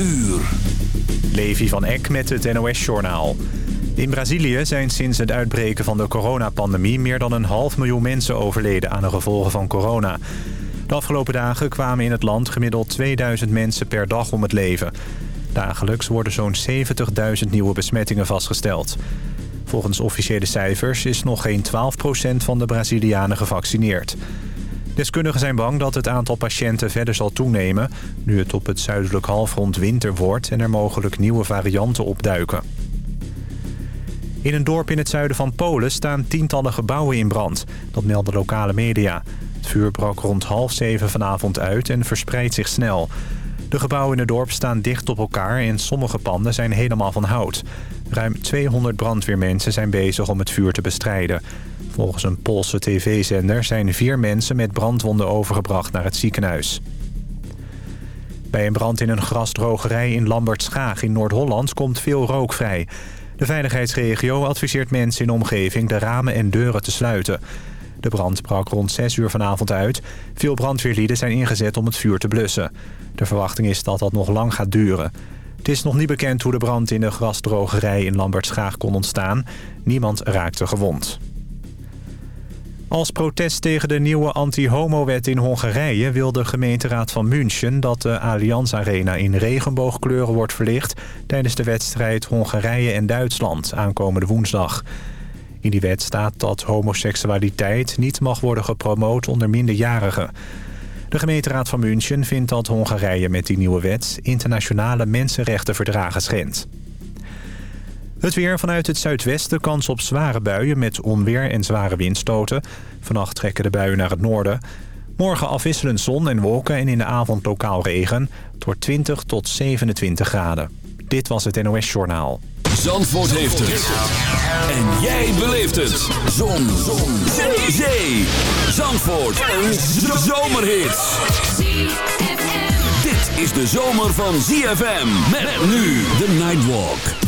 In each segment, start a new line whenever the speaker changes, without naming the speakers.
uur.
Levi van Eck met het NOS-journaal. In Brazilië zijn sinds het uitbreken van de coronapandemie... meer dan een half miljoen mensen overleden aan de gevolgen van corona. De afgelopen dagen kwamen in het land gemiddeld 2000 mensen per dag om het leven. Dagelijks worden zo'n 70.000 nieuwe besmettingen vastgesteld. Volgens officiële cijfers is nog geen 12% van de Brazilianen gevaccineerd. Deskundigen zijn bang dat het aantal patiënten verder zal toenemen... nu het op het zuidelijk halfrond winter wordt... en er mogelijk nieuwe varianten opduiken. In een dorp in het zuiden van Polen staan tientallen gebouwen in brand. Dat melden lokale media. Het vuur brak rond half zeven vanavond uit en verspreidt zich snel. De gebouwen in het dorp staan dicht op elkaar en sommige panden zijn helemaal van hout. Ruim 200 brandweermensen zijn bezig om het vuur te bestrijden. Volgens een Poolse tv-zender zijn vier mensen met brandwonden overgebracht naar het ziekenhuis. Bij een brand in een grasdrogerij in Lambertschaag in Noord-Holland komt veel rook vrij. De veiligheidsregio adviseert mensen in de omgeving de ramen en deuren te sluiten. De brand brak rond 6 uur vanavond uit. Veel brandweerlieden zijn ingezet om het vuur te blussen. De verwachting is dat dat nog lang gaat duren. Het is nog niet bekend hoe de brand in de grasdrogerij in Lambertschaag kon ontstaan. Niemand raakte gewond. Als protest tegen de nieuwe anti-homo-wet in Hongarije... wil de gemeenteraad van München dat de Allianz Arena in regenboogkleuren wordt verlicht... tijdens de wedstrijd Hongarije en Duitsland aankomende woensdag. In die wet staat dat homoseksualiteit niet mag worden gepromoot onder minderjarigen. De gemeenteraad van München vindt dat Hongarije met die nieuwe wet... internationale mensenrechtenverdragen schendt. Het weer vanuit het zuidwesten kans op zware buien met onweer en zware windstoten. Vannacht trekken de buien naar het noorden. Morgen afwisselend zon en wolken en in de avond lokaal regen. Wordt 20 tot 27 graden. Dit was het NOS Journaal.
Zandvoort heeft het. En jij beleeft het. Zon. zon. Zee. Zee. Zandvoort. Een zomerhit. Dit is de zomer van ZFM. Met nu de Nightwalk.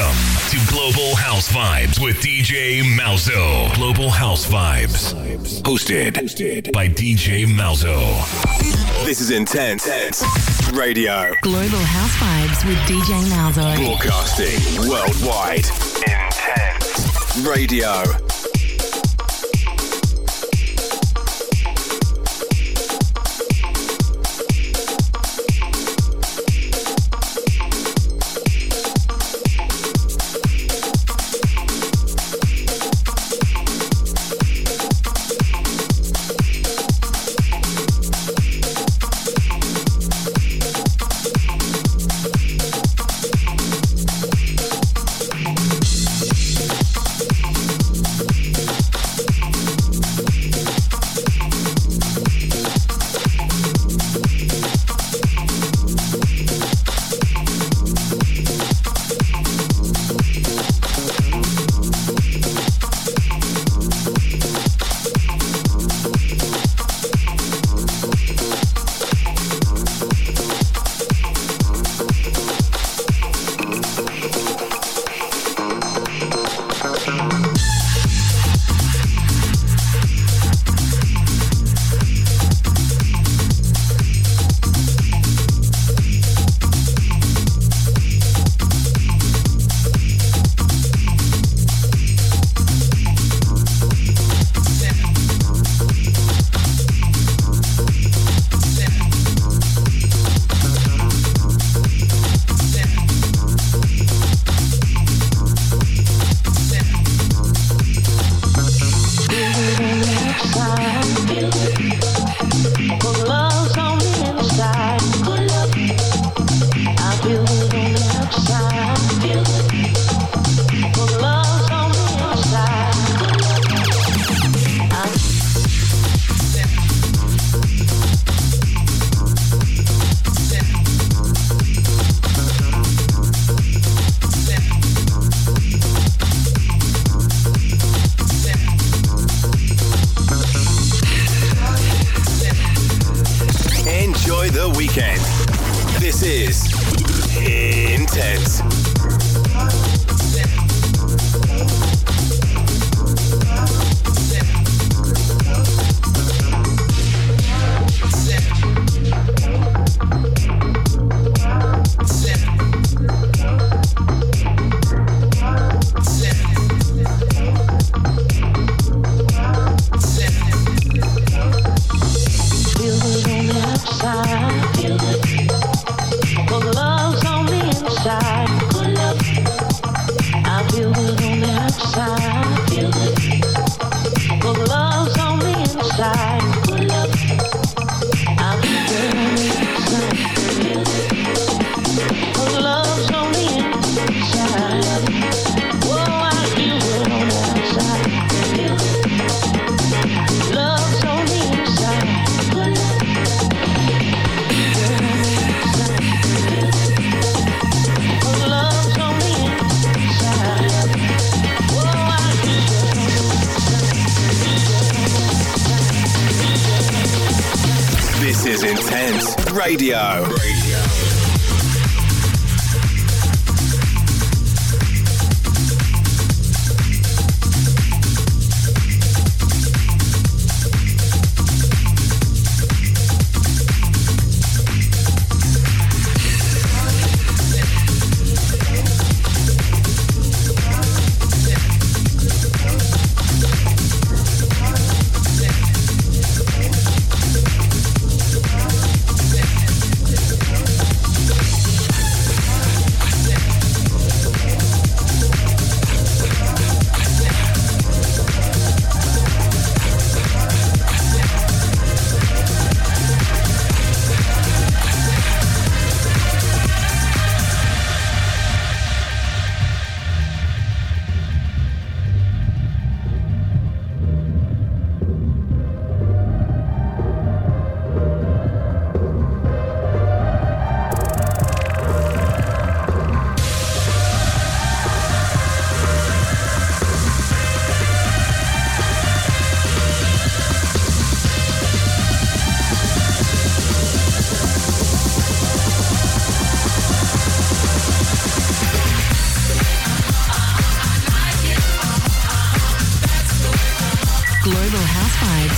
Welcome to Global House Vibes with DJ Malzo. Global House Vibes. Hosted, by DJ Malzo.
This is Intense Radio.
Global House Vibes with DJ Malzo.
Broadcasting worldwide. Intense Radio.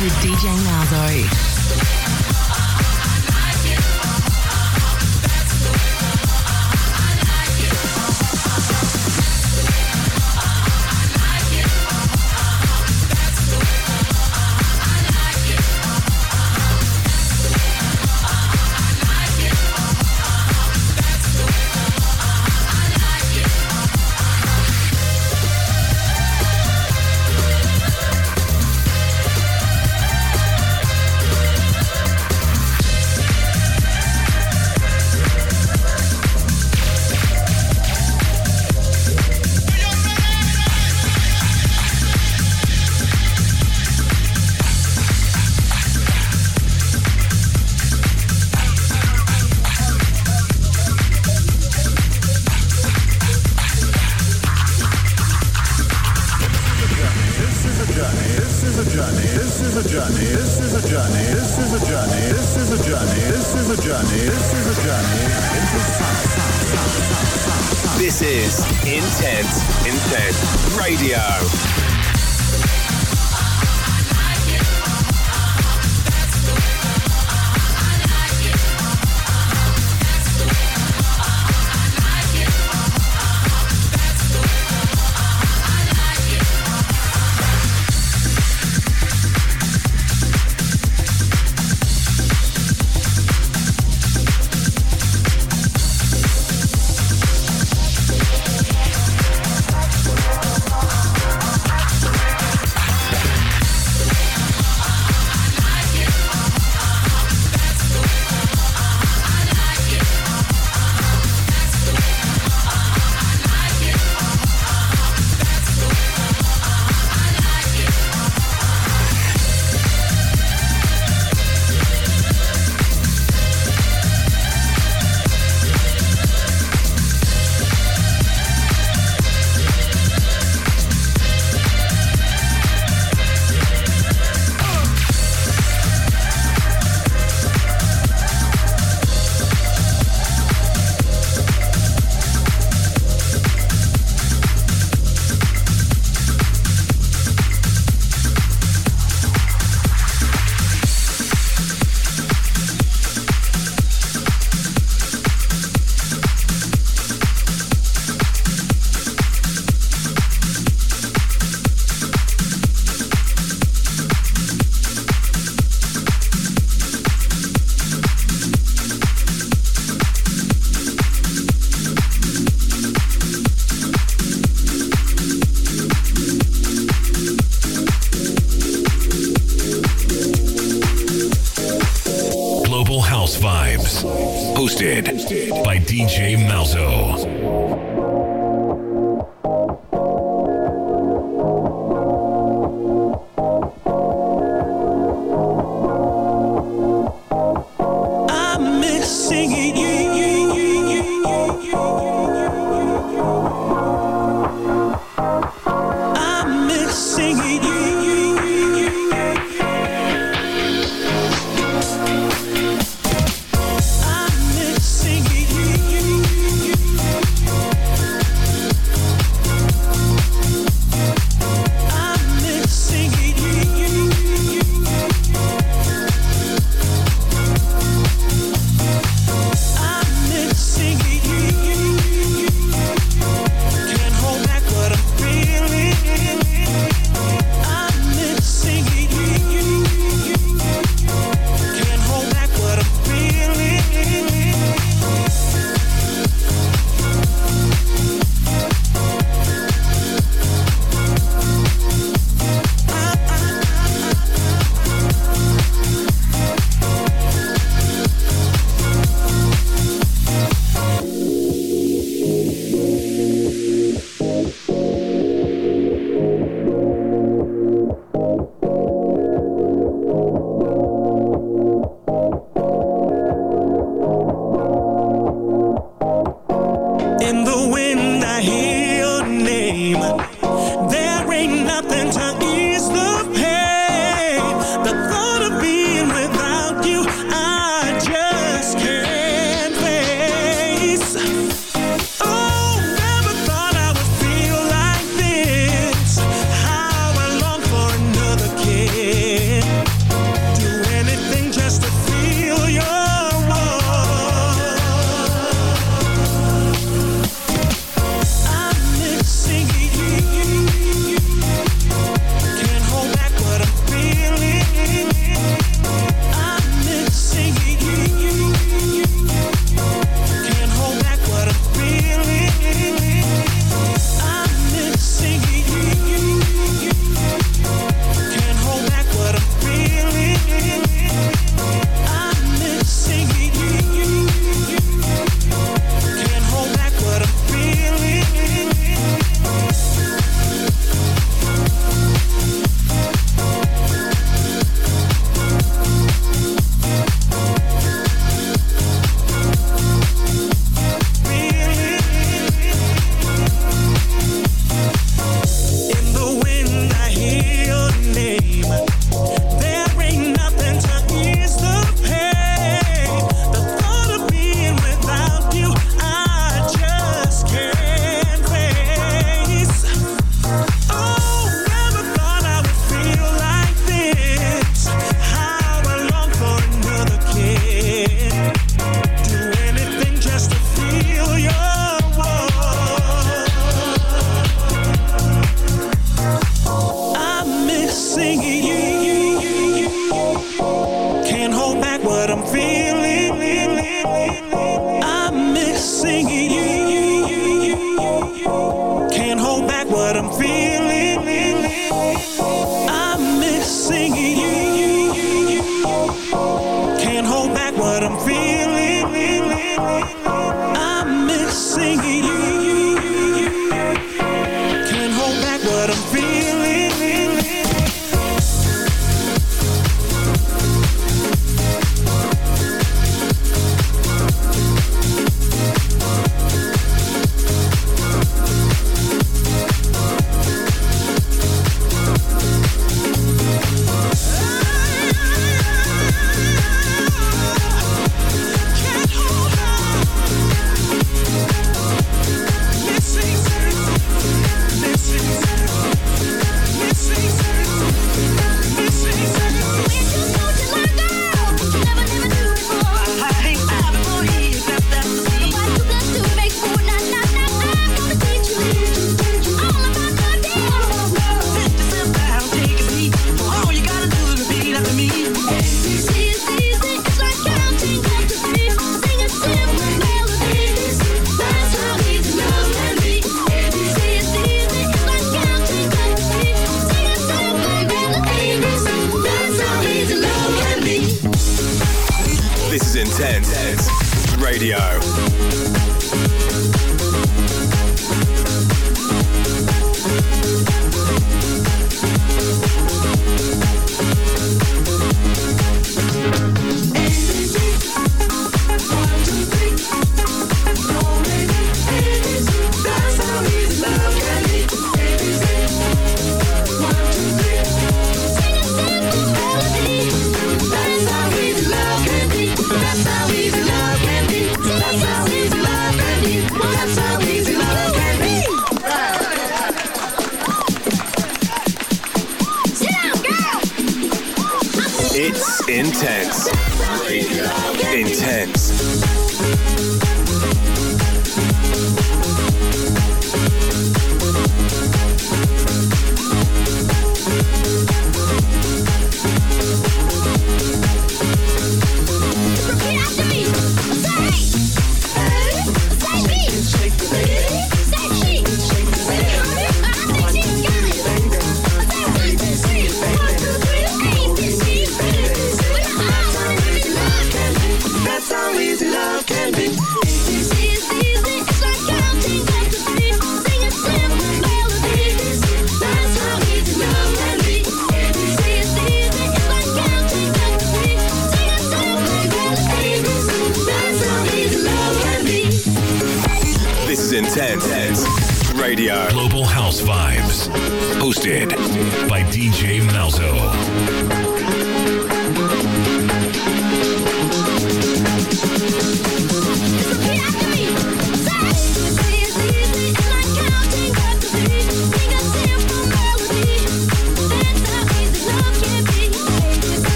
with DJ Malzo.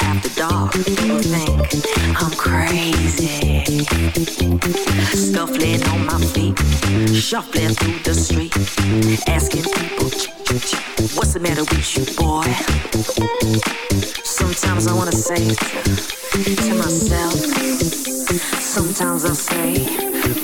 after dark, people think I'm crazy. Scuffling on my feet, shuffling through the street, asking people, what's the matter with you, boy? Sometimes I wanna say to myself, sometimes I say,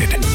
Limited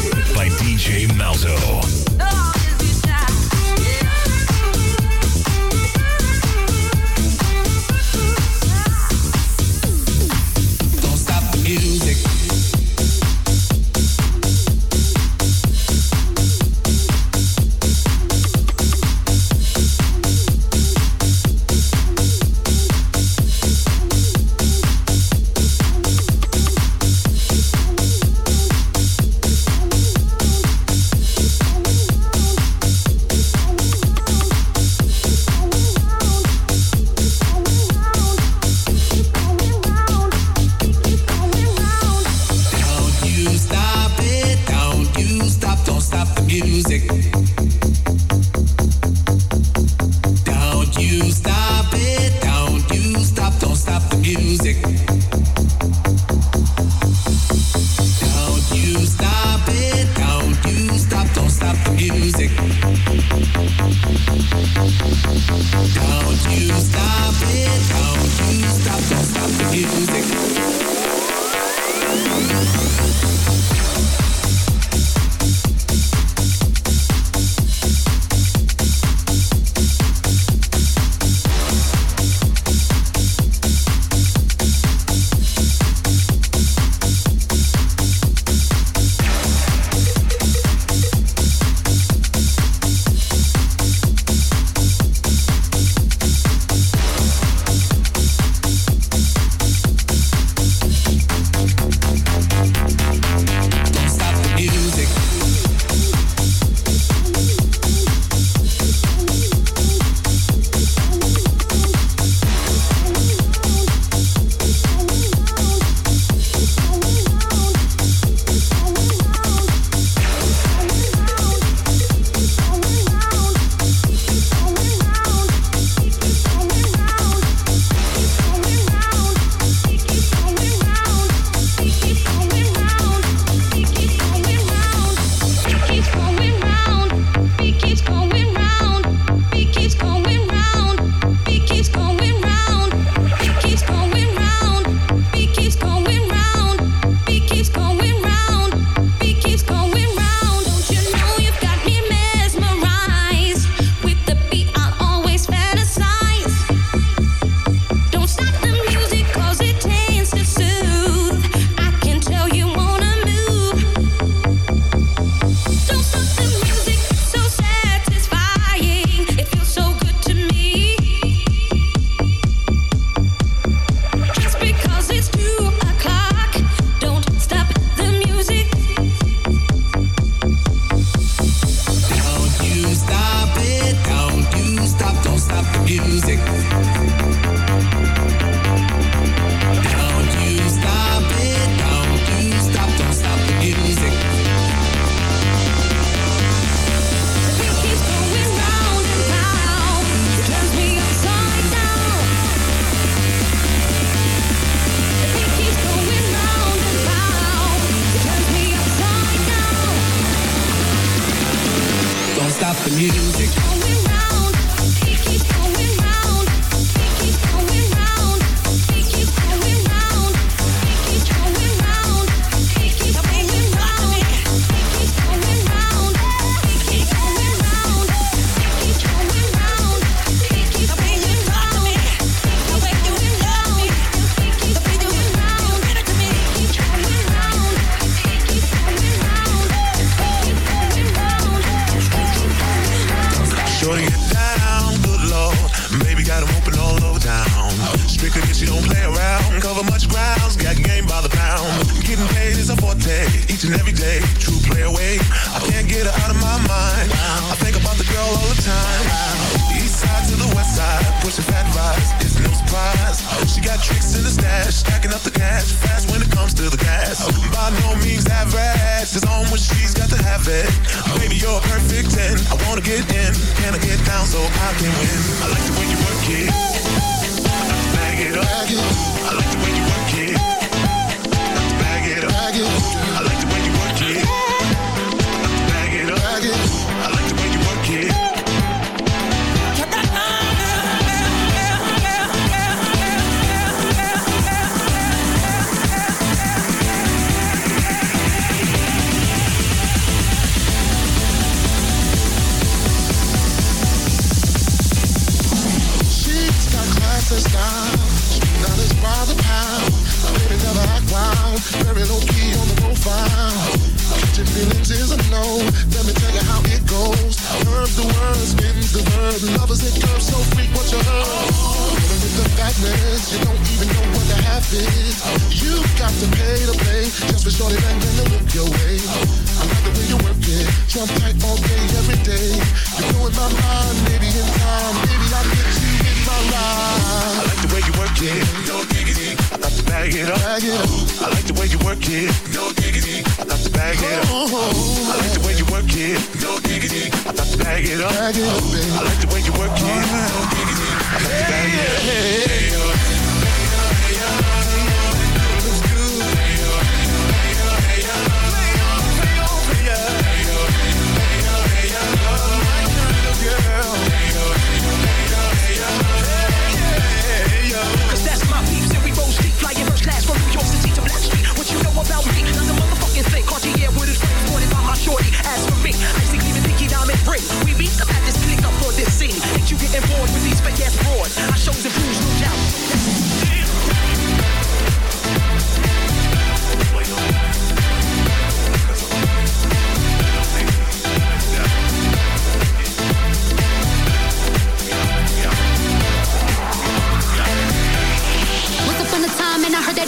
it.
No. I to bag it up. I like the way you work it. No. I thought to bag it up.
It.
I like the way you work it.
Oh.
No diggity. I thought to bag it up.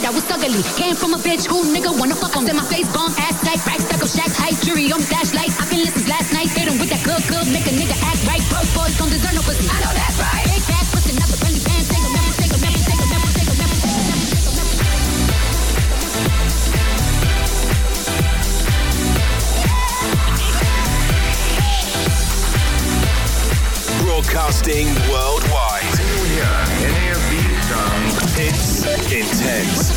I
was ugly. Came from a bitch who nigga wanna fuck on. Said my face bomb, ass tight, rack stack of shacks, height, jury on flashlight. I've been listening last night, hit with that good, good, make a nigga act right. Broke boys don't deserve no pussy. I know that's right.
Broadcasting worldwide intense.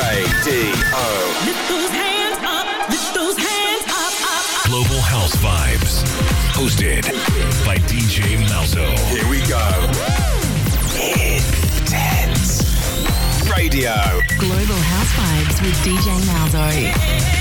Radio.
Lift those hands up, lift those hands up, up, up.
Global House Vibes, hosted by DJ Malzo.
Here we go. Intense. Radio.
Global House Vibes with DJ Malzo.
Yeah.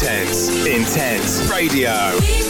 Intense.
Intense radio.